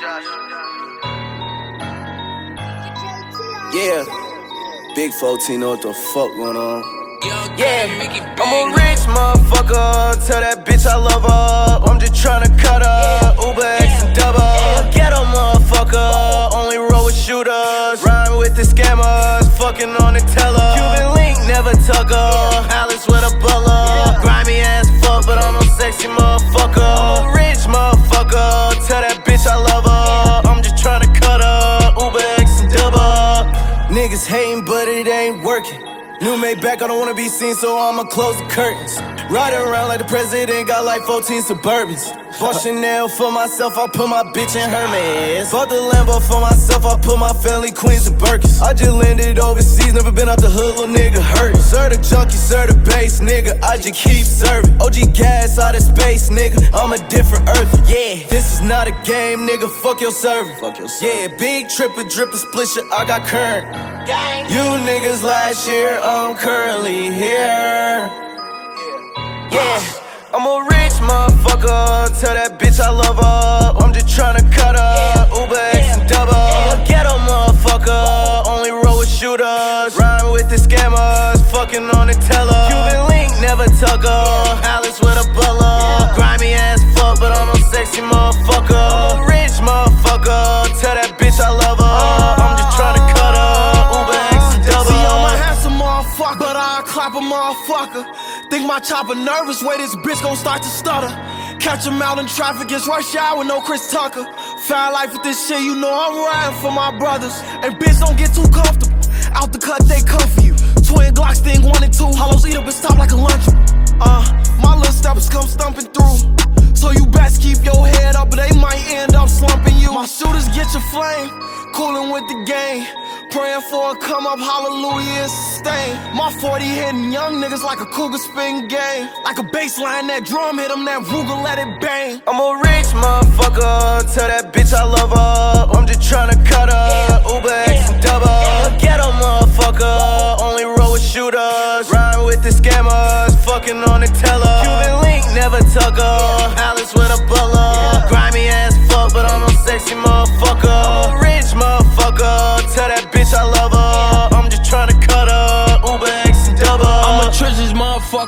Yeah. Big 14, know what the fuck going on. Yeah, I'm a rich motherfucker. Tell that bitch I love her. I'm just tryna cut her. Uber X and double. Ghetto motherfucker. Only roll with shooters. Rhyme with the scammers. Fucking on the teller. Cuban link, never tuck her. Alice with a butler. Grimy ass fuck, but I'm a sexy motherfucker. I'm a rich motherfucker. It ain't working. New made back, I don't wanna be seen, so I'ma close the curtains. Riding around like the president, got like 14 Suburbans. Bought Chanel for myself, I put my bitch in Hermes. Bought the Lambo for myself, I put my family Queens and Birkins. I just landed overseas, never been out the hood, little nigga hurt. Sir the junkie, sir the base, nigga, I just keep serving. OG gas out of space, nigga, I'm a different earth. Yeah, this is not a game, nigga, fuck your server. Fuck your Yeah, big tripper, dripper, split shit, I got current. You niggas last year, I'm currently here. Yeah, I'm a rich motherfucker. Tell that bitch I love her. I'm just tryna cut her. Uber X and double. Ghetto motherfucker. Only roll with shooters. Rhyme with the scammers. Fucking on the teller. Cuban link, never tuck her. Alice with a butler. Grimy ass fuck, but I'm a sexy motherfucker. Clap a motherfucker. Think my chopper nervous, way this bitch gon' start to stutter. Catch him out in traffic, it's rush hour no Chris Tucker. Foul life with this shit, you know I'm riding for my brothers. And bitch, don't get too comfortable. Out the cut, they come for you. Twin Glocks, thing one and two. Hollows eat up and stop like a lunch. Uh, my little steppers come stumping through. So you best keep your head up, but they might end up slumping you. My shooters get your flame, coolin' with the game. Praying for a come up, hallelujah, and sustain. My 40 hitting young niggas like a cougar spin game. Like a baseline, that drum hit 'em, that Ruger let it bang. I'm a rich motherfucker. Tell that bitch I love her. I'm just tryna cut her. Uber X and double. Ghetto motherfucker. Only roll with shooters. Rhyme with the scammers. Fucking on the teller. Cuban link, never tuck her. Alice with a butler. Grimy ass fuck, but I'm a sexy motherfucker. I'm a rich motherfucker.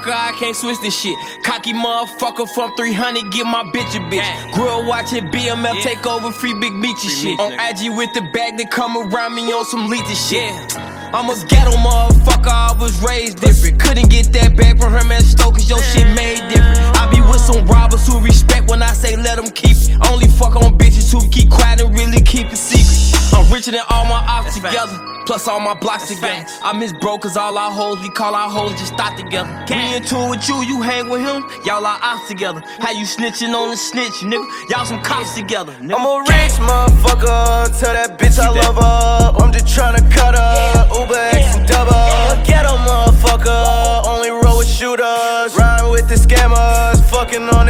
Motherfucker, I can't switch this shit. Cocky motherfucker from 300, get my bitch a bitch. Grill watching BMF take over free Big Meech shit. On IG with the bag, that come around me on some lethal shit. I'm a ghetto motherfucker, I was raised different. Couldn't get that back from her man Stoke, cause your shit Than all my ops together. Plus all my blocks together. I miss bro, cause all our hoes, we call our hoes just stop together. Me in tune with you, you hang with him, y'all are ops together. How you snitching on the snitch, nigga? Y'all some cops together, nigga. I'm a rich motherfucker. Tell that bitch I love her. I'm just tryna cut her. Uber X and double. Ghetto motherfucker. Only roll with shooters. Rhyme with the scammers. Fucking on